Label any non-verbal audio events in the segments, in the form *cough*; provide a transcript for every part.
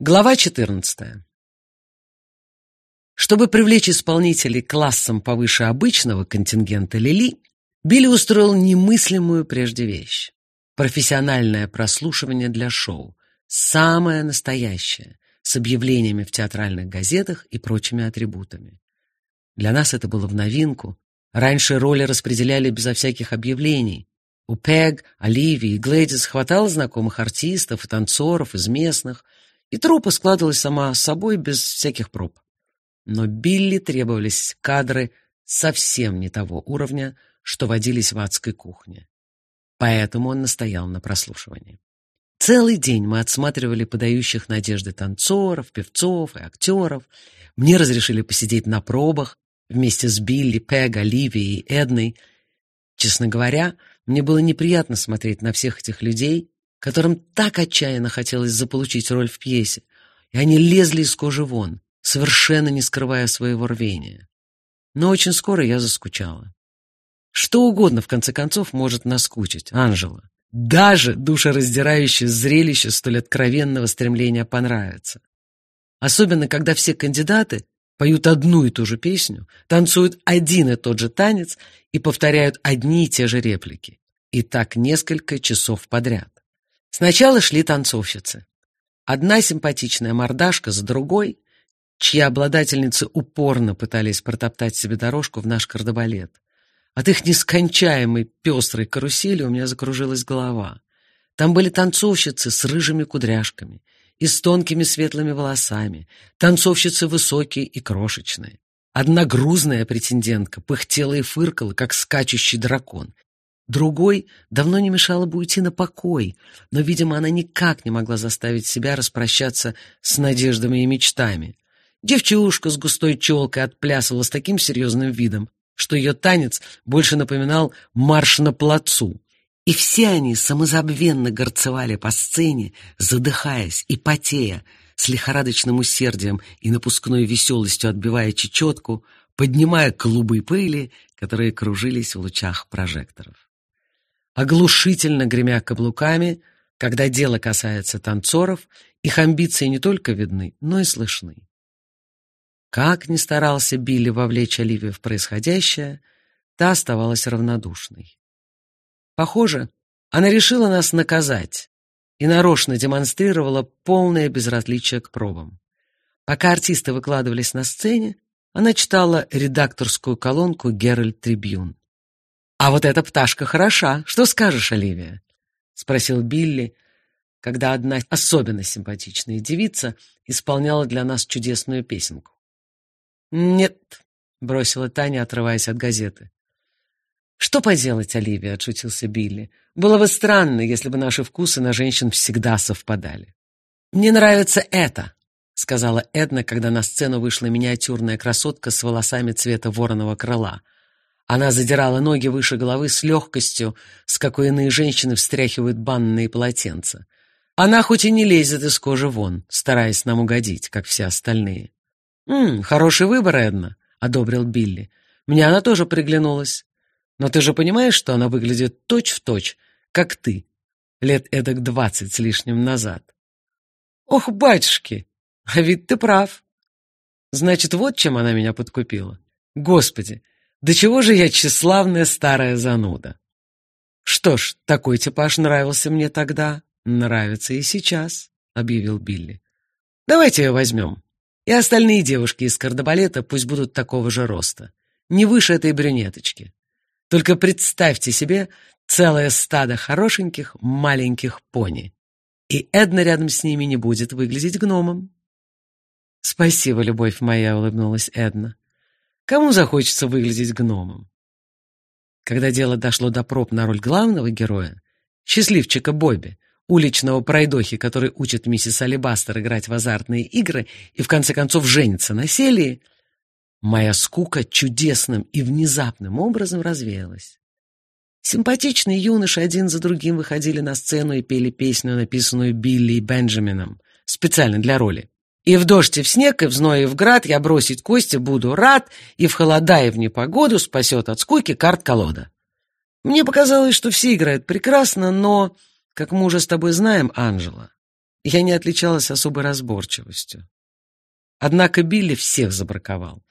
Глава 14. Чтобы привлечь исполнителей классом повыше обычного контингента Лили, Билли устроил немыслимую прежде вещь. Профессиональное прослушивание для шоу. Самое настоящее, с объявлениями в театральных газетах и прочими атрибутами. Для нас это было в новинку. Раньше роли распределяли безо всяких объявлений. У Пег, Оливии и Глэдис хватало знакомых артистов и танцоров из местных – и труппа складывалась сама собой без всяких проб. Но Билли требовались кадры совсем не того уровня, что водились в адской кухне. Поэтому он настоял на прослушивании. Целый день мы отсматривали подающих надежды танцоров, певцов и актеров. Мне разрешили посидеть на пробах вместе с Билли, Пег, Оливией и Эдной. Честно говоря, мне было неприятно смотреть на всех этих людей, которым так отчаянно хотелось заполучить роль в пьесе, и они лезли из кожи вон, совершенно не скрывая своего рвения. Но очень скоро я заскучала. Что угодно, в конце концов, может наскучить, Анжела. Даже душераздирающее зрелище столь откровенного стремления понравиться. Особенно, когда все кандидаты поют одну и ту же песню, танцуют один и тот же танец и повторяют одни и те же реплики. И так несколько часов подряд. Сначала шли танцовщицы. Одна симпатичная мордашка за другой, чьи обладательницы упорно пытались протоптать себе дорожку в наш кардебалет. От их нескончаемой пестрой карусели у меня закружилась голова. Там были танцовщицы с рыжими кудряшками и с тонкими светлыми волосами, танцовщицы высокие и крошечные. Одна грузная претендентка пыхтела и фыркала, как скачущий дракон, Другой давно не мешало бы уйти на покой, но, видимо, она никак не могла заставить себя распрощаться с надеждами и мечтами. Девчушка с густой челкой отплясывала с таким серьезным видом, что ее танец больше напоминал марш на плацу. И все они самозабвенно горцевали по сцене, задыхаясь и потея, с лихорадочным усердием и напускной веселостью отбивая чечетку, поднимая клубы пыли, которые кружились в лучах прожекторов оглушительно гремя каблуками, когда дело касается танцоров, их амбиции не только видны, но и слышны. Как ни старался Билли вовлечь Оливию в происходящее, та оставалась равнодушной. Похоже, она решила нас наказать и нарочно демонстрировала полное безразличие к пробам. Пока артисты выкладывались на сцене, она читала редакторскую колонку «Геральт Трибьюн». «А вот эта пташка хороша. Что скажешь, Оливия?» — спросил Билли, когда одна особенно симпатичная девица исполняла для нас чудесную песенку. «Нет», — бросила Таня, отрываясь от газеты. «Что поделать, Оливия?» — отшутился Билли. «Было бы странно, если бы наши вкусы на женщин всегда совпадали». «Мне нравится это», — сказала Эдна, когда на сцену вышла миниатюрная красотка с волосами цвета вороного крыла — она задирала ноги выше головы с легкостью, с какой иные женщины встряхивают банные полотенца. Она хоть и не лезет из кожи вон, стараясь нам угодить, как все остальные. «М, хороший выбор, Эдна», — одобрил Билли. «Мне она тоже приглянулась. Но ты же понимаешь, что она выглядит точь-в-точь, точь, как ты, лет эдак двадцать с лишним назад». «Ох, батюшки, а ведь ты прав. Значит, вот чем она меня подкупила. Господи, да чего же я тщеславная старая зануда? Что ж, такой типаж нравился мне тогда, нравится и сейчас, объявил Билли. Давайте ее возьмем. И остальные девушки из кардебалета пусть будут такого же роста, не выше этой брюнеточки. Только представьте себе целое стадо хорошеньких маленьких пони. И Эдна рядом с ними не будет выглядеть гномом. «Спасибо, любовь моя», — улыбнулась Эдна. Кому захочется выглядеть гномом? Когда дело дошло до проб на роль главного героя, счастливчика Бобби, уличного пройдохи, который учит миссис Алибастер играть в азартные игры и в конце концов женится на Селии, моя скука чудесным и внезапным образом развеялась. Симпатичные юноши один за другим выходили на сцену и пели песню, написанную Билли и Бенджамином, специально для роли. И в дождь, и в снег, и в зной, и в град я бросить кости буду рад, и в холода, и в непогоду спасет от скуки карт-колода. Мне показалось, что все играют прекрасно, но, как мы уже с тобой знаем, Анжела, я не отличалась особой разборчивостью. Однако Билли всех забраковал.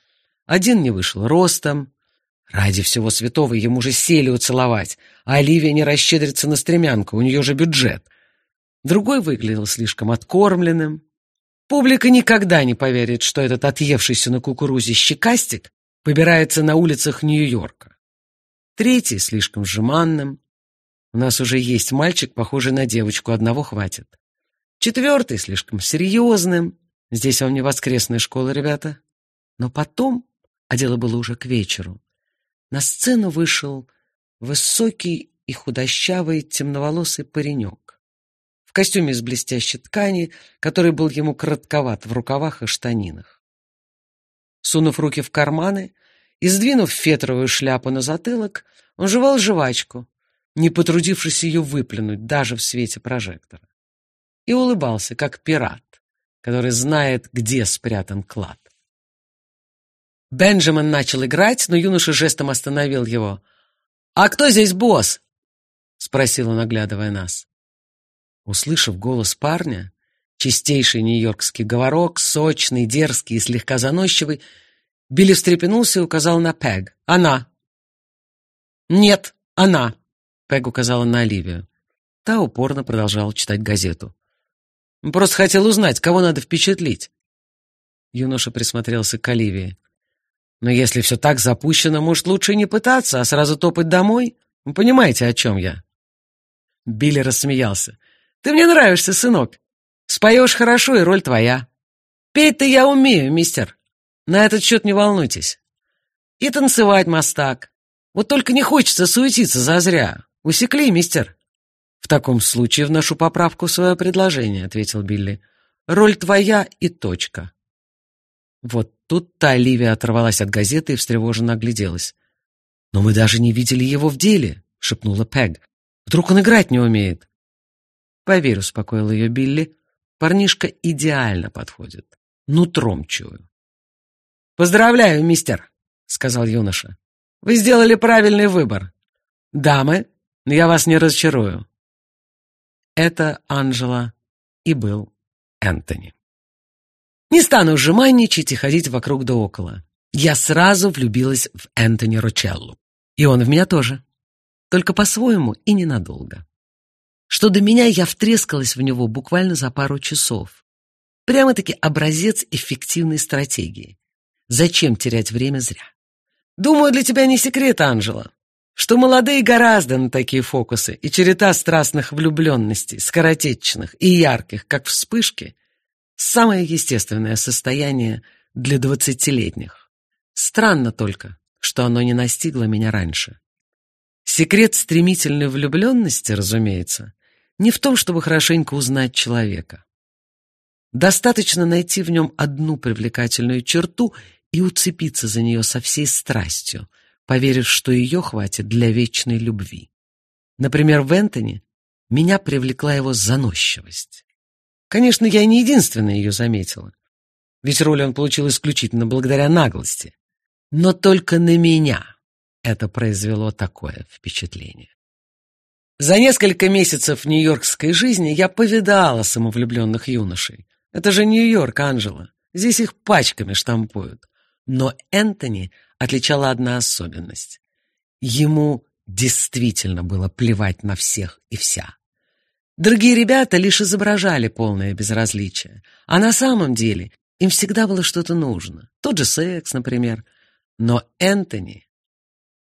Один не вышел ростом. Ради всего святого ему же сели уцеловать, а Оливия не расщедрится на стремянку, у нее же бюджет. Другой выглядел слишком откормленным. Публика никогда не поверит, что этот отъевшийся на кукурузе щекастик побирается на улицах Нью-Йорка. Третий слишком жеманным. У нас уже есть мальчик, похожий на девочку, одного хватит. Четвертый слишком серьезным. Здесь вам не воскресная школа, ребята. Но потом, а дело было уже к вечеру, на сцену вышел высокий и худощавый темноволосый паренек костюме из блестящей ткани, который был ему коротковат в рукавах и штанинах. Сунув руки в карманы и сдвинув фетровую шляпу на затылок, он жевал жвачку, не потрудившись ее выплюнуть даже в свете прожектора, и улыбался, как пират, который знает, где спрятан клад. Бенджамин начал играть, но юноша жестом остановил его. «А кто здесь босс?» — спросил он, оглядывая нас. Услышав голос парня, чистейший нью-йоркский говорок, сочный, дерзкий и слегка заносчивый, Билли встрепенулся и указал на Пэг. «Она!» «Нет, она!» — Пэг указала на Оливию. Та упорно продолжала читать газету. Просто хотел узнать, кого надо впечатлить. Юноша присмотрелся к Оливии. Но если все так запущено, может, лучше не пытаться, а сразу топать домой? Вы понимаете, о чем я?» Билли рассмеялся. «Ты мне нравишься, сынок. Споешь хорошо, и роль твоя. Петь-то я умею, мистер. На этот счет не волнуйтесь. И танцевать, мастак. Вот только не хочется суетиться зазря. Усекли, мистер?» «В таком случае вношу поправку в свое предложение», — ответил Билли. «Роль твоя и точка». Вот тут-то Оливия оторвалась от газеты и встревоженно огляделась. «Но мы даже не видели его в деле», — шепнула Пэг. «Вдруг он играть не умеет?» «Поверь», — успокоил ее Билли, — «парнишка идеально подходит. Нутром чую». «Поздравляю, мистер», — сказал юноша. «Вы сделали правильный выбор. Дамы, я вас не разочарую. Это Анжела и был Энтони. Не стану жеманничать и ходить вокруг да около. Я сразу влюбилась в Энтони Рочеллу. И он в меня тоже. Только по-своему и ненадолго. Что до меня, я втрескалась в него буквально за пару часов. Прямо-таки образец эффективной стратегии. Зачем терять время зря? Думаю, для тебя не секрет, Анжела что молодые гораздо на такие фокусы, и череда страстных влюбленностей, скоротечных и ярких, как вспышки, самое естественное состояние для двадцатилетних. Странно только, что оно не настигло меня раньше. Секрет стремительной влюбленности, разумеется, не в том, чтобы хорошенько узнать человека. Достаточно найти в нем одну привлекательную черту и уцепиться за нее со всей страстью, поверив, что ее хватит для вечной любви. Например, в Энтони меня привлекла его заносчивость. Конечно, я не единственная ее заметила, ведь роль он получил исключительно благодаря наглости. Но только на меня это произвело такое впечатление. За несколько месяцев нью-йоркской жизни я повидала самовлюбленных юношей. Это же Нью-Йорк, Анжела. Здесь их пачками штампуют. Но Энтони отличала одна особенность. Ему действительно было плевать на всех и вся. Другие ребята лишь изображали полное безразличие, а на самом деле им всегда было что-то нужно. Тот же секс, например. Но Энтони...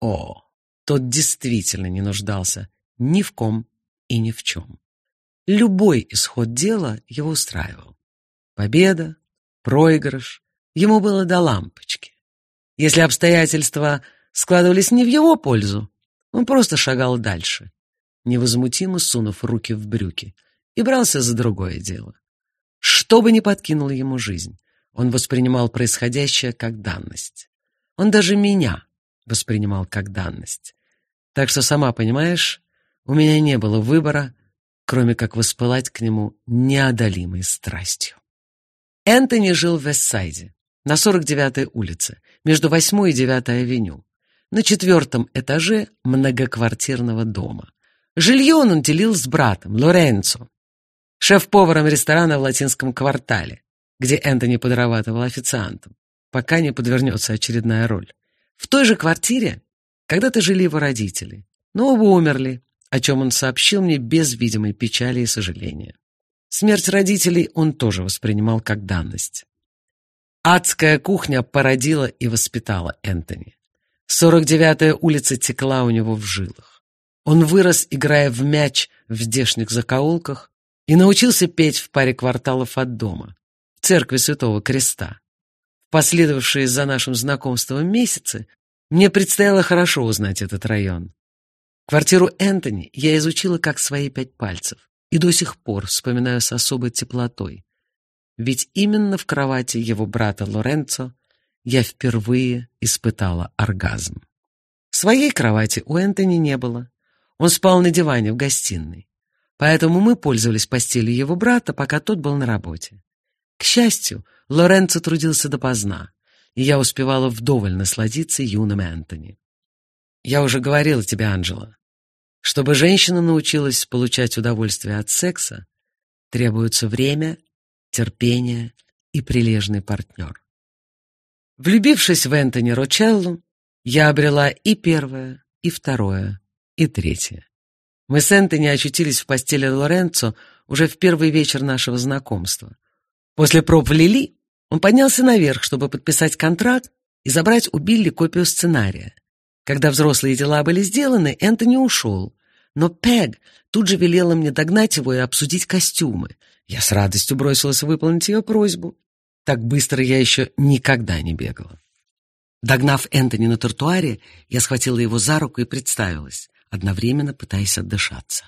О, тот действительно не нуждался ни в ком и ни в чем. Любой исход дела его устраивал. Победа, проигрыш, ему было до лампочки. Если обстоятельства складывались не в его пользу, он просто шагал дальше, невозмутимо сунув руки в брюки, и брался за другое дело. Что бы ни подкинуло ему жизнь, он воспринимал происходящее как данность. Он даже меня воспринимал как данность. Так что, сама понимаешь, у меня не было выбора, кроме как воспылать к нему неодолимой страстью. Энтони жил в Вестсайде, на 49-й улице, между 8 и 9 авеню, на четвертом этаже многоквартирного дома. Жилье он делил с братом, Лоренцо. шеф-поваром ресторана в латинском квартале, где Энтони подрабатывал официантом, пока не подвернется очередная роль. В той же квартире когда-то жили его родители, но оба умерли, о чем он сообщил мне без видимой печали и сожаления. Смерть родителей он тоже воспринимал как данность. Адская кухня породила и воспитала Энтони. 49-я улица текла у него в жилах. Он вырос, играя в мяч в здешних закоулках, и научился петь в паре кварталов от дома, в церкви Святого Креста. В последовавшие за нашим знакомством месяцы мне предстояло хорошо узнать этот район. Квартиру Энтони я изучила как свои пять пальцев и до сих пор вспоминаю с особой теплотой. Ведь именно в кровати его брата Лоренцо я впервые испытала оргазм. Своей кровати у Энтони не было. Он спал на диване в гостиной. Поэтому мы пользовались постелью его брата, пока тот был на работе. К счастью, Лоренцо трудился допоздна, и я успевала вдоволь насладиться юным Энтони. Я уже говорила тебе, Анжела, чтобы женщина научилась получать удовольствие от секса, требуется время, терпение и прилежный партнер. Влюбившись в Энтони Рочеллу, я обрела и первое, и второе, и третье. Мы с Энтони очутились в постели Лоренцо уже в первый вечер нашего знакомства. После проб в Лили он поднялся наверх, чтобы подписать контракт и забрать у Билли копию сценария. Когда взрослые дела были сделаны, Энтони ушел, но Пег тут же велела мне догнать его и обсудить костюмы. Я с радостью бросилась выполнить ее просьбу. Так быстро я еще никогда не бегала. Догнав Энтони на тротуаре, я схватила его за руку и представилась одновременно пытаясь отдышаться.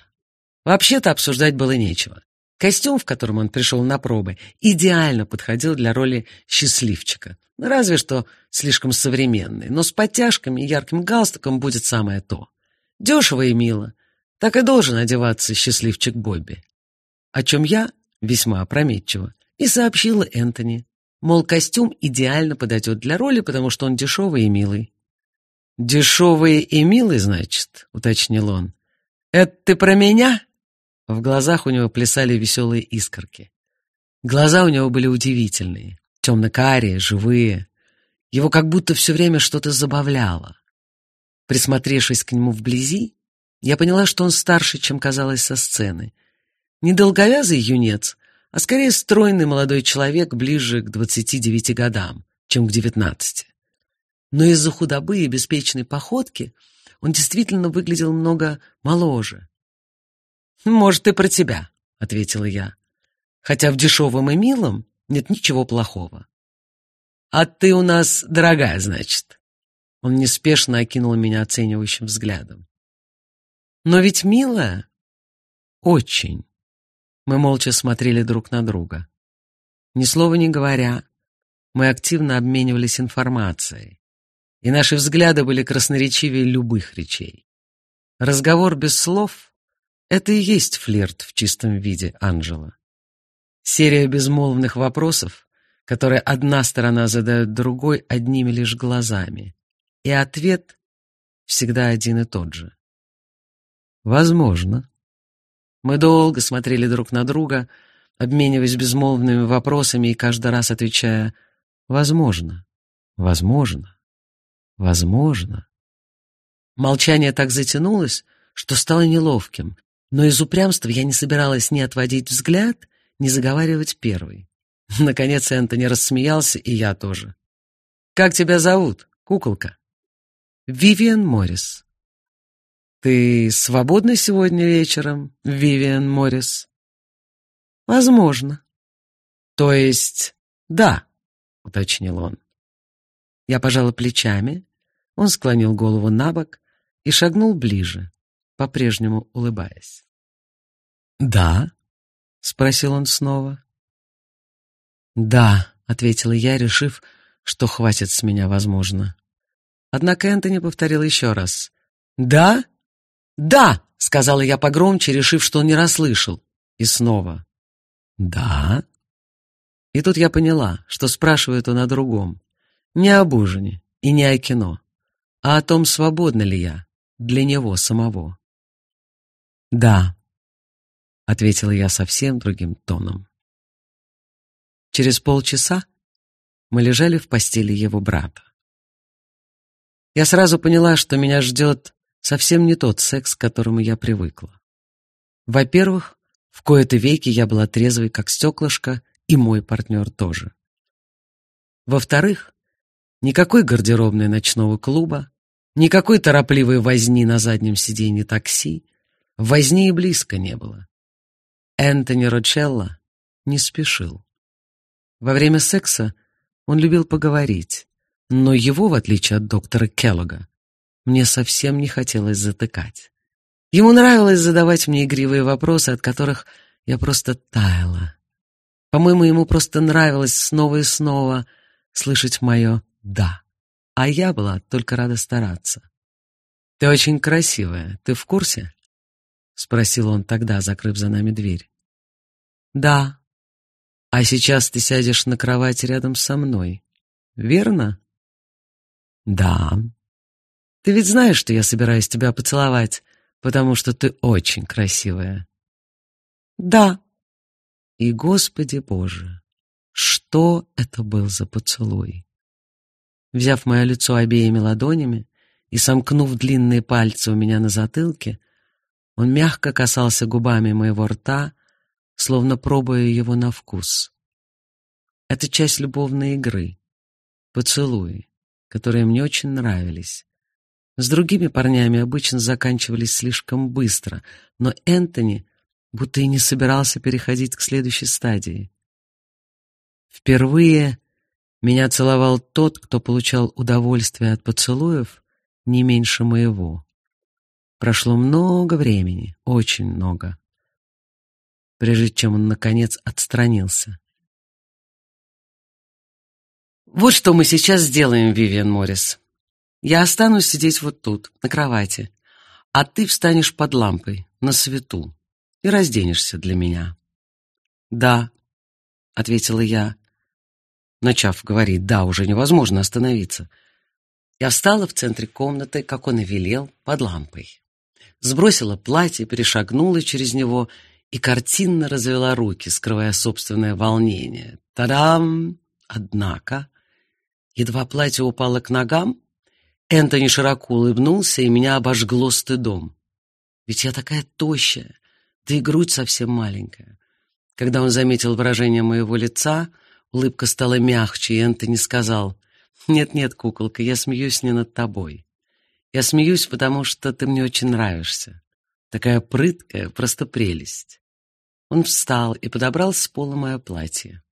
Вообще-то обсуждать было нечего. Костюм, в котором он пришел на пробы, идеально подходил для роли счастливчика. Разве что слишком современный, но с подтяжками и ярким галстуком будет самое то. Дешево и мило. Так и должен одеваться счастливчик Бобби. О чем я, весьма опрометчиво, и сообщила Энтони. Мол, костюм идеально подойдет для роли, потому что он дешевый и милый. «Дешевый и милый, значит?» — уточнил он. «Это ты про меня?» В глазах у него плясали веселые искорки. Глаза у него были удивительные, темно-карие, живые. Его как будто все время что-то забавляло. Присмотревшись к нему вблизи, я поняла, что он старше, чем казалось со сцены. Не долговязый юнец, а скорее стройный молодой человек ближе к двадцати девяти годам, чем к девятнадцати но из-за худобы и беспечной походки он действительно выглядел много моложе. «Может, и про тебя», — ответила я. «Хотя в дешевом и милом нет ничего плохого». «А ты у нас дорогая, значит?» Он неспешно окинул меня оценивающим взглядом. «Но ведь милая?» «Очень». Мы молча смотрели друг на друга. Ни слова не говоря, мы активно обменивались информацией и наши взгляды были красноречивее любых речей. Разговор без слов — это и есть флирт в чистом виде, Анжела. Серия безмолвных вопросов, которые одна сторона задает другой одними лишь глазами, и ответ всегда один и тот же. Возможно. Мы долго смотрели друг на друга, обмениваясь безмолвными вопросами и каждый раз отвечая «возможно, возможно». Возможно. Молчание так затянулось, что стало неловким, но из упрямства я не собиралась ни отводить взгляд, ни заговаривать первой. *laughs* Наконец Энтони рассмеялся, и я тоже. «Как тебя зовут, куколка?» «Вивиан Моррис». «Ты свободна сегодня вечером, Вивиан Моррис?» «Возможно». «То есть, да», — уточнил он. Я пожала плечами, он склонил голову на бок и шагнул ближе, по-прежнему улыбаясь. «Да?» — спросил он снова. «Да», — ответила я, решив, что хватит с меня, возможно. Однако Энтони повторил еще раз. «Да? Да!» — сказала я погромче, решив, что он не расслышал. И снова. «Да?» И тут я поняла, что спрашивает он о другом. Не об ужине и не о кино а о том, свободна ли я для него самого. Да. ответила я совсем другим тоном. Через полчаса мы лежали в постели его брата. Я сразу поняла, что меня ждет совсем не тот секс, к которому я привыкла. Во-первых, в кои-то веки я была трезвой, как стеклышко, и мой партнер тоже. Во-вторых, никакой гардеробной ночного клуба, никакой торопливой возни на заднем сиденье такси, возни и близко не было. Энтони Рочелло не спешил. Во время секса он любил поговорить, но его, в отличие от доктора Келлога, мне совсем не хотелось затыкать. Ему нравилось задавать мне игривые вопросы, от которых я просто таяла. По-моему, ему просто нравилось снова и снова слышать мое «да», а я была только рада стараться. «Ты очень красивая, ты в курсе?» — спросил он тогда, закрыв за нами дверь. «Да. А сейчас ты сядешь на кровать рядом со мной, верно?» «Да. Ты ведь знаешь, что я собираюсь тебя поцеловать, потому что ты очень красивая?» «Да», и, Господи Боже, что это был за поцелуй? Взяв мое лицо обеими ладонями и сомкнув длинные пальцы у меня на затылке, он мягко касался губами моего рта, словно пробуя его на вкус. Это часть любовной игры, поцелуи, которые мне очень нравились. С другими парнями обычно заканчивались слишком быстро, но Энтони будто и не собирался переходить к следующей стадии. Впервые меня целовал тот, кто получал удовольствие от поцелуев не меньше моего. Прошло много времени, очень много, прежде чем он, наконец, отстранился. «Вот что мы сейчас сделаем, Вивиан Моррис. Я останусь сидеть вот тут, на кровати, а ты встанешь под лампой, на свету и разденешься для меня. Да, ответила я, начав говорить «да», уже невозможно остановиться. Я встала в центре комнаты, как он и велел, под лампой. Сбросила платье, перешагнула через него и картинно развела руки, скрывая собственное волнение. Та-дам! Однако, едва платье упало к ногам, Энтони широко улыбнулся, и меня обожгло стыдом. Ведь я такая тощая, да и грудь совсем маленькая. Когда он заметил выражение моего лица, улыбка стала мягче, и Энтони сказал, «Нет-нет, куколка, я смеюсь не над тобой. Я смеюсь, потому что ты мне очень нравишься. Такая прыткая, просто прелесть». Он встал и подобрал с пола мое платье.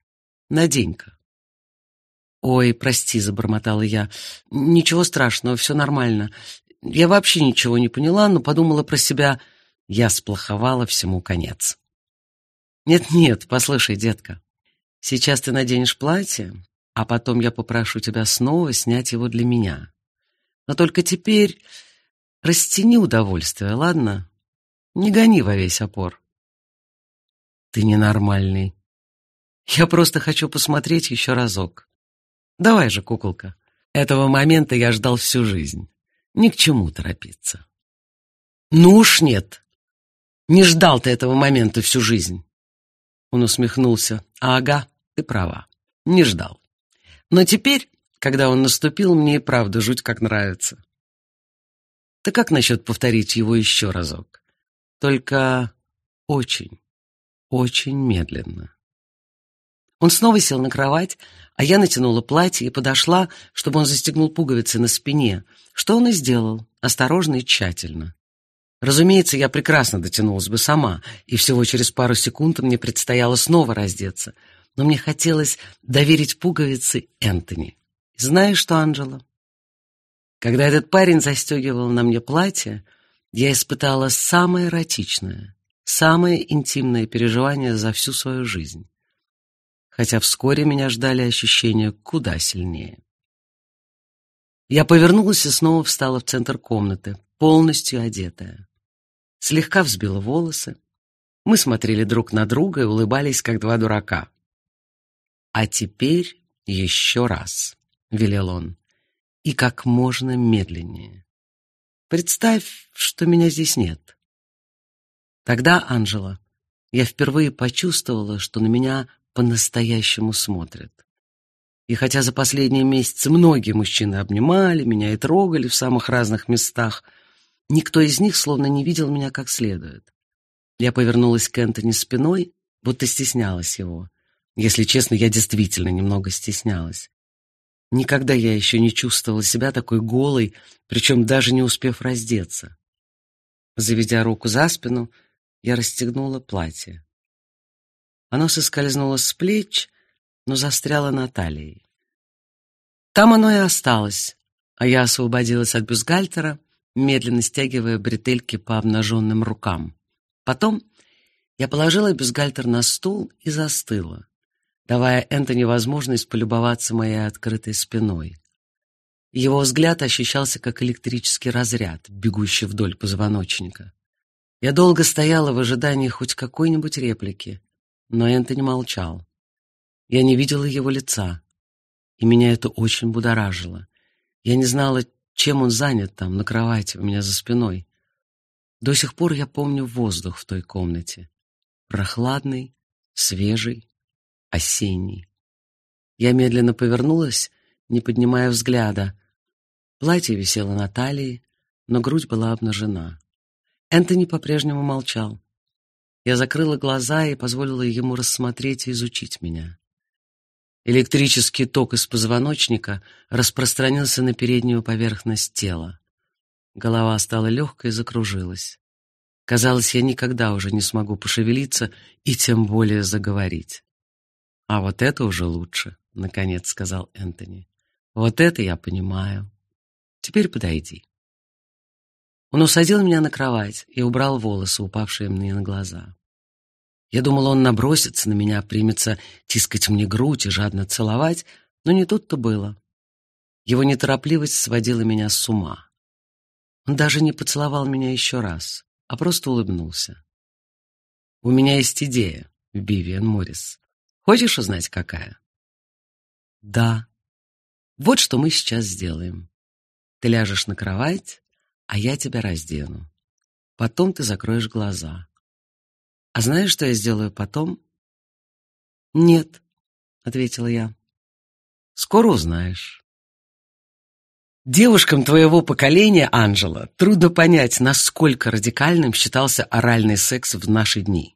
«Надень-ка». «Ой, прости», — забормотала я. «Ничего страшного, все нормально. Я вообще ничего не поняла, но подумала про себя...» Я сплоховала всему конец. Нет-нет, послушай, детка. Сейчас ты наденешь платье, а потом я попрошу тебя снова снять его для меня. Но только теперь растяни удовольствие, ладно? Не гони во весь опор. Ты ненормальный. Я просто хочу посмотреть еще разок. Давай же, куколка. Этого момента я ждал всю жизнь. Ни к чему торопиться. Ну уж нет. Не ждал ты этого момента всю жизнь. Он усмехнулся. Ага, ты права. Не ждал. Но теперь, когда он наступил, мне и правда жуть как нравится. Ты как насчет повторить его еще разок? Только очень, очень медленно. Он снова сел на кровать, а я натянула платье и подошла, чтобы он застегнул пуговицы на спине, что он и сделал, осторожно и тщательно. Разумеется, я прекрасно дотянулась бы сама, и всего через пару секунд мне предстояло снова раздеться. Но мне хотелось доверить пуговицы Энтони. Знаешь что, Анджела? Когда этот парень застегивал на мне платье, я испытала самое эротичное, самое интимное переживание за всю свою жизнь. Хотя вскоре меня ждали ощущения куда сильнее. Я повернулась и снова встала в центр комнаты, полностью одетая слегка взбила волосы. Мы смотрели друг на друга и улыбались, как два дурака. «А теперь еще раз», — велел он, — «и как можно медленнее. Представь, что меня здесь нет». Тогда, Анжела, я впервые почувствовала, что на меня по-настоящему смотрят. И хотя за последние месяцы многие мужчины обнимали меня и трогали в самых разных местах, никто из них словно не видел меня как следует. Я повернулась к Энтони спиной, будто стеснялась его. Если честно, я действительно немного стеснялась. Никогда я еще не чувствовала себя такой голой, причем даже не успев раздеться. Заведя руку за спину, я расстегнула платье. Оно соскользнуло с плеч, но застряло на талии. Там оно и осталось, а я освободилась от бюстгальтера, медленно стягивая бретельки по обнаженным рукам. Потом я положила бюстгальтер на стул и застыла давая Энтони возможность полюбоваться моей открытой спиной. Его взгляд ощущался как электрический разряд, бегущий вдоль позвоночника. Я долго стояла в ожидании хоть какой-нибудь реплики, но Энтони молчал. Я не видела его лица, и меня это очень будоражило. Я не знала, чем он занят там, на кровати, у меня за спиной. До сих пор я помню воздух в той комнате. Прохладный, свежий, осенний. Я медленно повернулась, не поднимая взгляда. Платье висело на талии, но грудь была обнажена. Энтони по-прежнему молчал. Я закрыла глаза и позволила ему рассмотреть и изучить меня. Электрический ток из позвоночника распространился на переднюю поверхность тела. Голова стала легкой и закружилась. Казалось, я никогда уже не смогу пошевелиться и тем более заговорить. А вот это уже лучше, наконец сказал Энтони. Вот это я понимаю. Теперь подойди. Он усадил меня на кровать и убрал волосы, упавшие мне на глаза. Я думала, он набросится на меня, примется тискать мне грудь и жадно целовать, но не тут-то было. Его неторопливость сводила меня с ума. Он даже не поцеловал меня еще раз, а просто улыбнулся. У меня есть идея, Вивиан Моррис. Хочешь узнать, какая? Да. Вот что мы сейчас сделаем. Ты ляжешь на кровать, а я тебя раздену. Потом ты закроешь глаза. А знаешь, что я сделаю потом? Нет, ответила я. Скоро узнаешь. Девушкам твоего поколения, Анжела, трудно понять, насколько радикальным считался оральный секс в наши дни.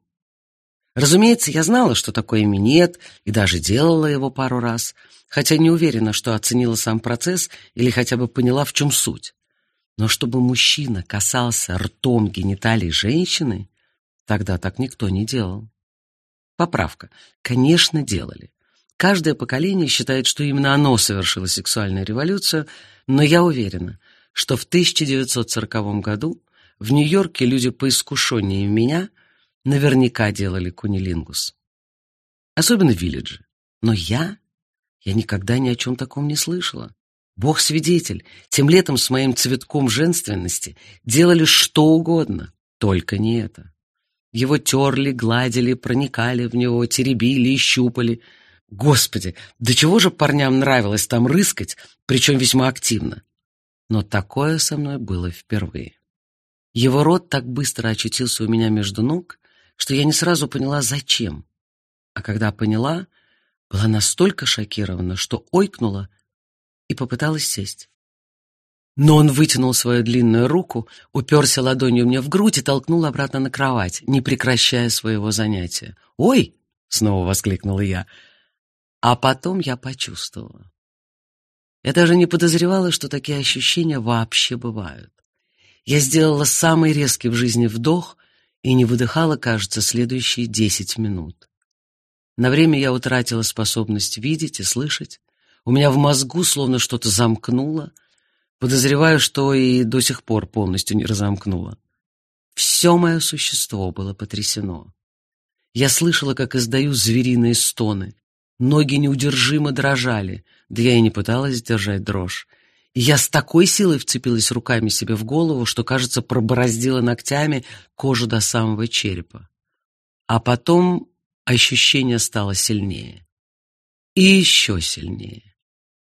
Разумеется, я знала, что такое минет, и даже делала его пару раз, хотя не уверена, что оценила сам процесс или хотя бы поняла, в чем суть. Но чтобы мужчина касался ртом гениталий женщины, тогда так никто не делал. Поправка. Конечно, делали. Каждое поколение считает, что именно оно совершило сексуальную революцию, но я уверена, что в 1940 году в Нью-Йорке люди поискушеннее меня наверняка делали кунилингус. Особенно вилледжи. Но я... Я никогда ни о чем таком не слышала. Бог свидетель, тем летом с моим цветком женственности делали что угодно, только не это. Его терли, гладили, проникали в него, теребили и щупали. Господи, до чего же парням нравилось там рыскать, причем весьма активно. Но такое со мной было впервые. Его рот так быстро очутился у меня между ног, что я не сразу поняла, зачем. А когда поняла, была настолько шокирована, что ойкнула и попыталась сесть. Но он вытянул свою длинную руку, уперся ладонью мне в грудь и толкнул обратно на кровать, не прекращая своего занятия. «Ой!» — снова воскликнула я. А потом я почувствовала. Я даже не подозревала, что такие ощущения вообще бывают. Я сделала самый резкий в жизни вдох и не выдыхала, кажется, следующие десять минут. На время я утратила способность видеть и слышать. У меня в мозгу словно что-то замкнуло. Подозреваю, что и до сих пор полностью не разомкнуло. Все мое существо было потрясено. Я слышала, как издаю звериные стоны. Ноги неудержимо дрожали, да я и не пыталась сдержать дрожь. Я с такой силой вцепилась руками себе в голову, что, кажется, пробороздила ногтями кожу до самого черепа. А потом ощущение стало сильнее. И еще сильнее.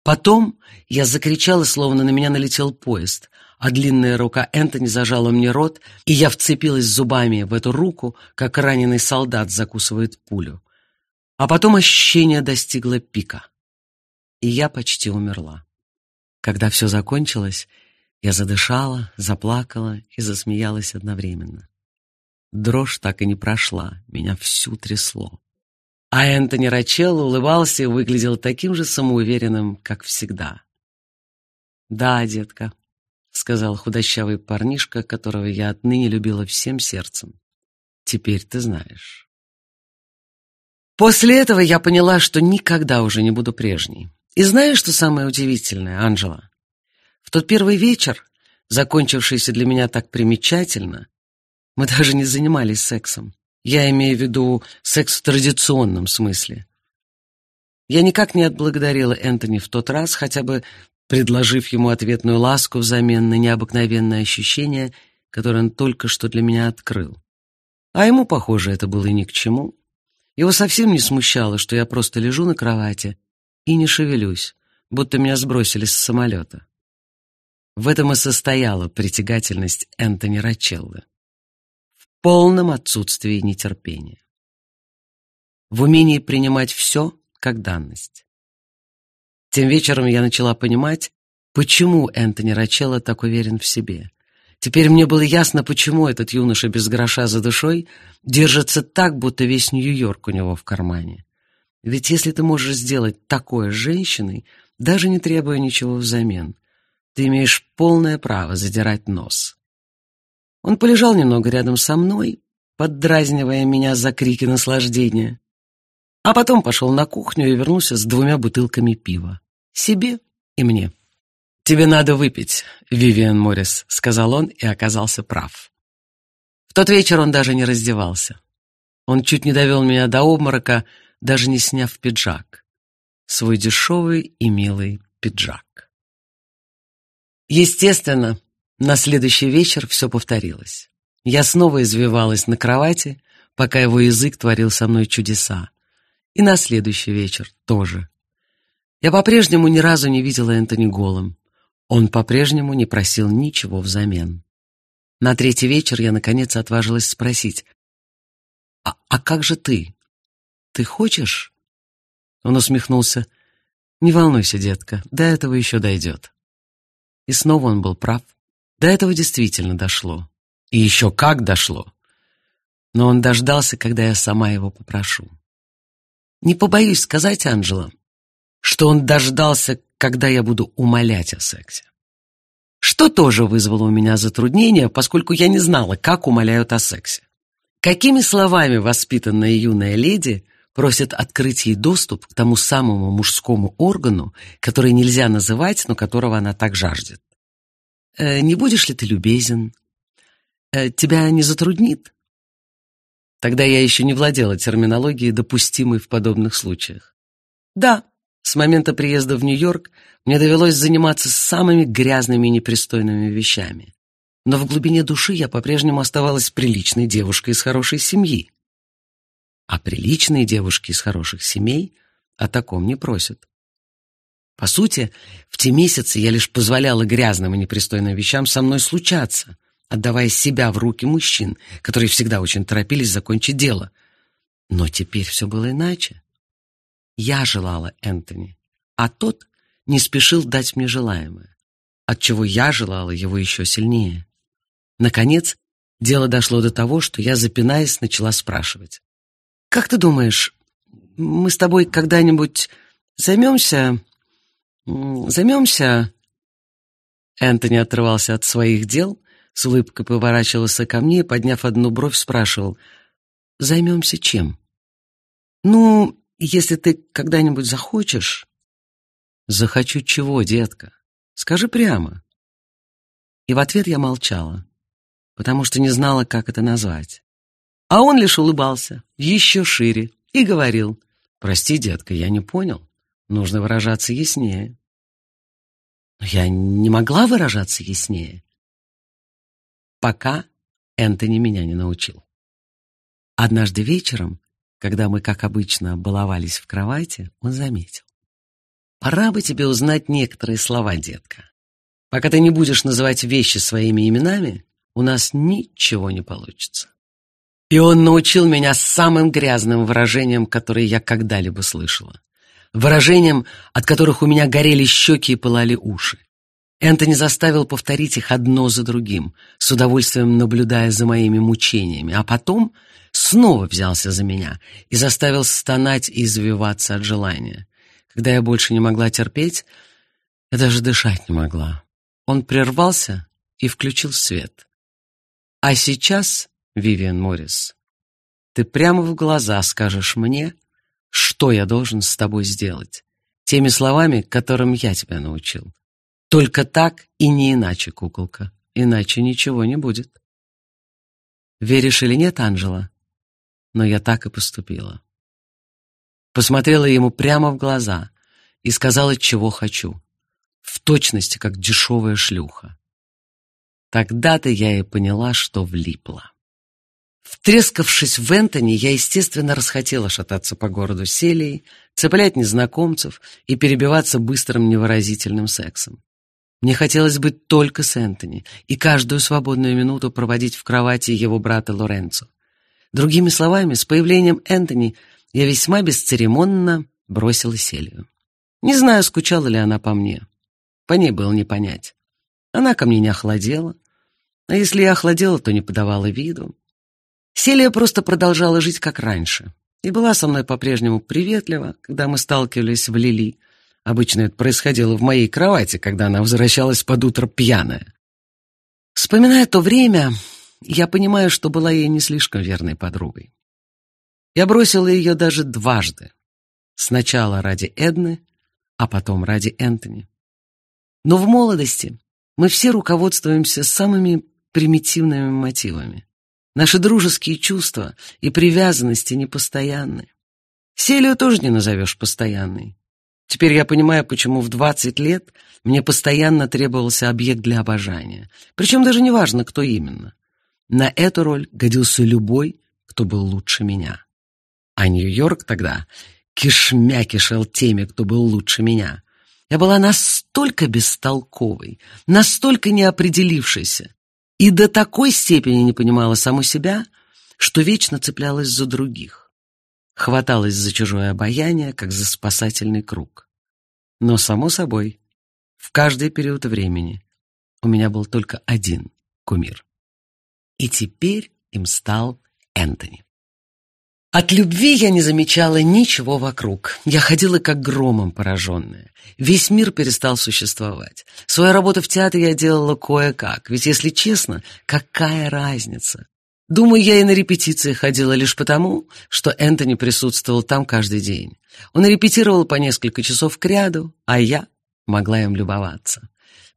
Потом я закричала, словно на меня налетел поезд, а длинная рука Энтони зажала мне рот, и я вцепилась зубами в эту руку, как раненый солдат закусывает пулю. А потом ощущение достигло пика, и я почти умерла. Когда все закончилось, я задышала, заплакала и засмеялась одновременно. Дрожь так и не прошла, меня всю трясло. А Энтони Рачелло улыбался и выглядел таким же самоуверенным, как всегда. «Да, детка», — сказал худощавый парнишка, которого я отныне любила всем сердцем. «Теперь ты знаешь». После этого я поняла, что никогда уже не буду прежней. И знаешь, что самое удивительное, Анжела? В тот первый вечер, закончившийся для меня так примечательно, мы даже не занимались сексом. Я имею в виду секс в традиционном смысле. Я никак не отблагодарила Энтони в тот раз, хотя бы предложив ему ответную ласку взамен на необыкновенное ощущение, которое он только что для меня открыл. А ему, похоже, это было и ни к чему. Его совсем не смущало, что я просто лежу на кровати и не шевелюсь, будто меня сбросили с самолета. В этом и состояла притягательность Энтони Рачеллы полном отсутствии нетерпения. В умении принимать все как данность. Тем вечером я начала понимать, почему Энтони Рачелло так уверен в себе. Теперь мне было ясно, почему этот юноша без гроша за душой держится так, будто весь Нью-Йорк у него в кармане. Ведь если ты можешь сделать такое с женщиной, даже не требуя ничего взамен, ты имеешь полное право задирать нос. Он полежал немного рядом со мной, поддразнивая меня за крики наслаждения. А потом пошел на кухню и вернулся с двумя бутылками пива. Себе и мне. «Тебе надо выпить, Вивиан Моррис», — сказал он и оказался прав. В тот вечер он даже не раздевался. Он чуть не довел меня до обморока, даже не сняв пиджак. Свой дешевый и милый пиджак. Естественно, на следующий вечер все повторилось. Я снова извивалась на кровати, пока его язык творил со мной чудеса. И на следующий вечер тоже. Я по-прежнему ни разу не видела Энтони голым. Он по-прежнему не просил ничего взамен. На третий вечер я наконец отважилась спросить: "А, а как же ты? Ты хочешь?" Он усмехнулся. "Не волнуйся, детка, до этого еще дойдет». И снова он был прав. До этого действительно дошло. И еще как дошло. Но он дождался, когда я сама его попрошу. Не побоюсь сказать, Анжела, что он дождался, когда я буду умолять о сексе. Что тоже вызвало у меня затруднение, поскольку я не знала, как умоляют о сексе. Какими словами воспитанная юная леди просит открыть ей доступ к тому самому мужскому органу, который нельзя называть, но которого она так жаждет? Э, не будешь ли ты любезен? Э, тебя не затруднит? Тогда я еще не владела терминологией, допустимой в подобных случаях. Да, с момента приезда в Нью-Йорк мне довелось заниматься самыми грязными и непристойными вещами. Но в глубине души я по-прежнему оставалась приличной девушкой из хорошей семьи. А приличные девушки из хороших семей о таком не просят. По сути, в те месяцы я лишь позволяла грязным и непристойным вещам со мной случаться, отдавая себя в руки мужчин, которые всегда очень торопились закончить дело. Но теперь все было иначе. Я желала Энтони, а тот не спешил дать мне желаемое, отчего я желала его еще сильнее. Наконец, дело дошло до того, что я, запинаясь, начала спрашивать. «Как ты думаешь, мы с тобой когда-нибудь займемся Займемся...» Энтони отрывался от своих дел, с улыбкой поворачивался ко мне и, подняв одну бровь, спрашивал, «Займемся чем?» «Ну, если ты когда-нибудь захочешь...» «Захочу чего, детка? Скажи прямо». И в ответ я молчала, потому что не знала, как это назвать. А он лишь улыбался, еще шире, и говорил, «Прости, детка, я не понял». Нужно выражаться яснее. Но я не могла выражаться яснее. Пока Энтони меня не научил. Однажды вечером, когда мы, как обычно, баловались в кровати, он заметил. «Пора бы тебе узнать некоторые слова, детка. Пока ты не будешь называть вещи своими именами, у нас ничего не получится. И он научил меня самым грязным выражением, которое я когда-либо слышала. Выражением, от которых у меня горели щеки и пылали уши. Энтони заставил повторить их одно за другим, с удовольствием наблюдая за моими мучениями, а потом снова взялся за меня и заставил стонать и извиваться от желания. Когда я больше не могла терпеть, я даже дышать не могла. Он прервался и включил свет. «А сейчас, Вивиан Моррис, ты прямо в глаза скажешь мне, что я должен с тобой сделать, теми словами, которым я тебя научил. Только так и не иначе, куколка. Иначе ничего не будет. Веришь или нет, Анжела? Но я так и поступила. Посмотрела ему прямо в глаза и сказала, чего хочу. В точности, как дешевая шлюха. Тогда-то я и поняла, что влипла. Втрескавшись в Энтони, я, естественно, расхотела шататься по городу селей, цеплять незнакомцев и перебиваться быстрым невыразительным сексом. Мне хотелось быть только с Энтони и каждую свободную минуту проводить в кровати его брата Лоренцо. Другими словами, с появлением Энтони я весьма бесцеремонно бросила Селию. Не знаю, скучала ли она по мне. По ней было не понять. Она ко мне не охладела, а если я охладела, то не подавала виду. Селия просто продолжала жить как раньше и была со мной по-прежнему приветлива, когда мы сталкивались в Лили — Обычно это происходило в моей кровати, когда она возвращалась под утро пьяная. Вспоминая то время, я понимаю, что была ей не слишком верной подругой. Я бросила ее даже дважды. Сначала ради Эдны, а потом ради Энтони. Но в молодости мы все руководствуемся самыми примитивными мотивами. Наши дружеские чувства и привязанности непостоянны. Селию тоже не назовешь постоянной. Теперь я понимаю, почему в 20 лет мне постоянно требовался объект для обожания. Причем даже не важно, кто именно. На эту роль годился любой, кто был лучше меня. А Нью-Йорк тогда кишмя кишел теми, кто был лучше меня. Я была настолько бестолковой, настолько неопределившейся и до такой степени не понимала саму себя, что вечно цеплялась за других хваталась за чужое обаяние, как за спасательный круг. Но, само собой, в каждый период времени у меня был только один кумир. И теперь им стал Энтони. От любви я не замечала ничего вокруг. Я ходила как громом пораженная. Весь мир перестал существовать. Свою работу в театре я делала кое-как. Ведь, если честно, какая разница? Думаю, я и на репетиции ходила лишь потому, что Энтони присутствовал там каждый день. Он репетировал по несколько часов кряду, а я могла им любоваться.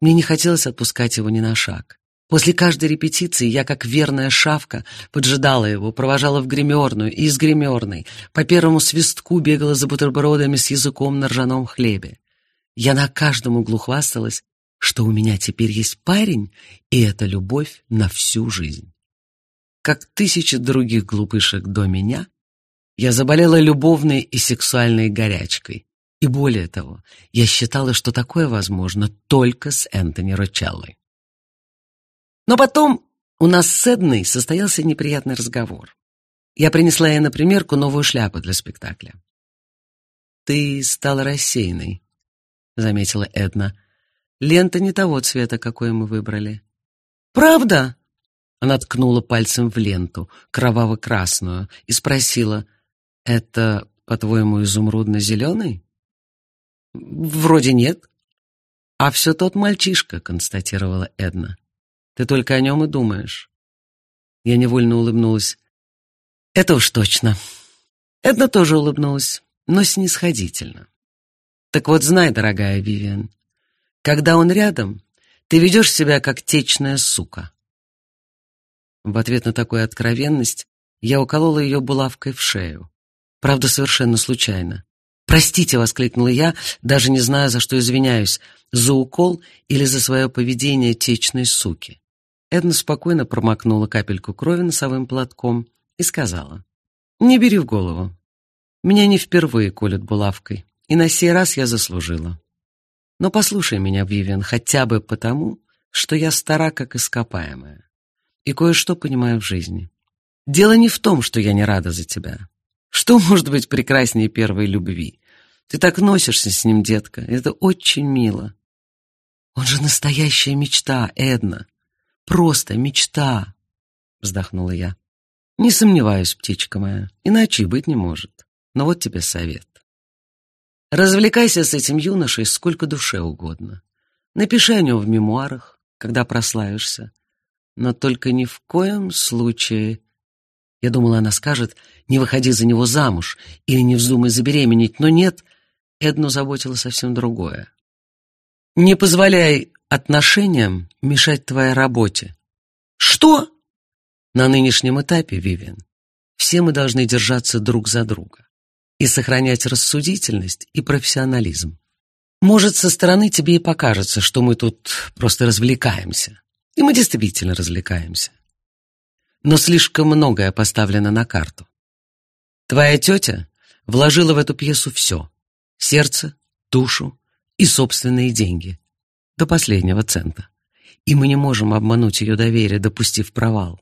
Мне не хотелось отпускать его ни на шаг. После каждой репетиции я, как верная шавка, поджидала его, провожала в гримерную и из гримерной, по первому свистку бегала за бутербродами с языком на ржаном хлебе. Я на каждом углу хвасталась, что у меня теперь есть парень, и это любовь на всю жизнь. Как тысячи других глупышек до меня, я заболела любовной и сексуальной горячкой. И более того, я считала, что такое возможно только с Энтони Рочеллой. Но потом у нас с Эдной состоялся неприятный разговор. Я принесла ей на примерку новую шляпу для спектакля. «Ты стала рассеянной», — заметила Эдна. «Лента не того цвета, какой мы выбрали». «Правда?» Она ткнула пальцем в ленту, кроваво-красную, и спросила, «Это, по-твоему, изумрудно-зеленый?» «Вроде нет». «А все тот мальчишка», — констатировала Эдна. «Ты только о нем и думаешь». Я невольно улыбнулась. «Это уж точно». Эдна тоже улыбнулась, но снисходительно. «Так вот знай, дорогая Вивиан, когда он рядом, ты ведешь себя как течная сука». В ответ на такую откровенность я уколола ее булавкой в шею. Правда, совершенно случайно. «Простите!» — воскликнула я, даже не зная, за что извиняюсь, за укол или за свое поведение течной суки. Эдна спокойно промокнула капельку крови носовым платком и сказала, «Не бери в голову. Меня не впервые колют булавкой, и на сей раз я заслужила». Но послушай меня, Вивиан, хотя бы потому, что я стара, как ископаемая, и кое-что понимаю в жизни. Дело не в том, что я не рада за тебя. Что может быть прекраснее первой любви? Ты так носишься с ним, детка. Это очень мило. Он же настоящая мечта, Эдна. Просто мечта, вздохнула я. Не сомневаюсь, птичка моя, иначе и быть не может. Но вот тебе совет. Развлекайся с этим юношей сколько душе угодно. Напиши о нем в мемуарах, когда прославишься. Но только ни в коем случае... Я думала, она скажет, не выходи за него замуж или не вздумай забеременеть, но нет, Эдну заботило совсем другое. Не позволяй отношениям мешать твоей работе. Что? На нынешнем этапе, Вивиан, все мы должны держаться друг за друга и сохранять рассудительность и профессионализм. Может, со стороны тебе и покажется, что мы тут просто развлекаемся. И мы действительно развлекаемся. Но слишком многое поставлено на карту. Твоя тетя вложила в эту пьесу все — сердце, душу и собственные деньги. До последнего цента. И мы не можем обмануть ее доверие, допустив провал.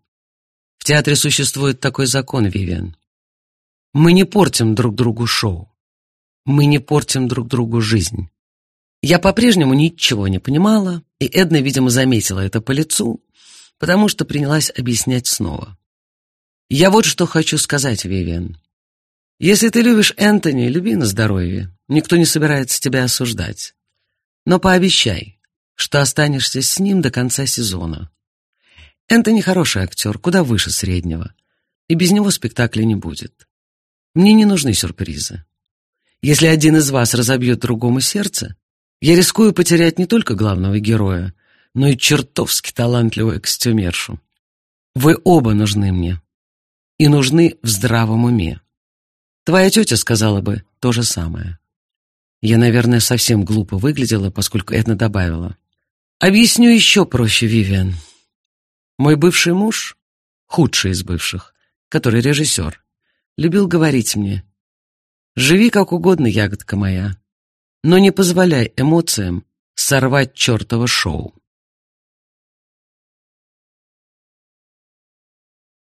В театре существует такой закон, Вивиан. Мы не портим друг другу шоу. Мы не портим друг другу жизнь. Я по-прежнему ничего не понимала, и Эдна, видимо, заметила это по лицу, потому что принялась объяснять снова. Я вот что хочу сказать, Вивиан. Если ты любишь Энтони, люби на здоровье. Никто не собирается тебя осуждать. Но пообещай, что останешься с ним до конца сезона. Энтони хороший актер, куда выше среднего, и без него спектакля не будет. Мне не нужны сюрпризы. Если один из вас разобьет другому сердце, я рискую потерять не только главного героя, но и чертовски талантливую костюмершу. Вы оба нужны мне. И нужны в здравом уме. Твоя тетя сказала бы то же самое. Я, наверное, совсем глупо выглядела, поскольку Эдна добавила. Объясню еще проще, Вивиан. Мой бывший муж, худший из бывших, который режиссер, любил говорить мне, «Живи как угодно, ягодка моя, но не позволяй эмоциям сорвать чертово шоу».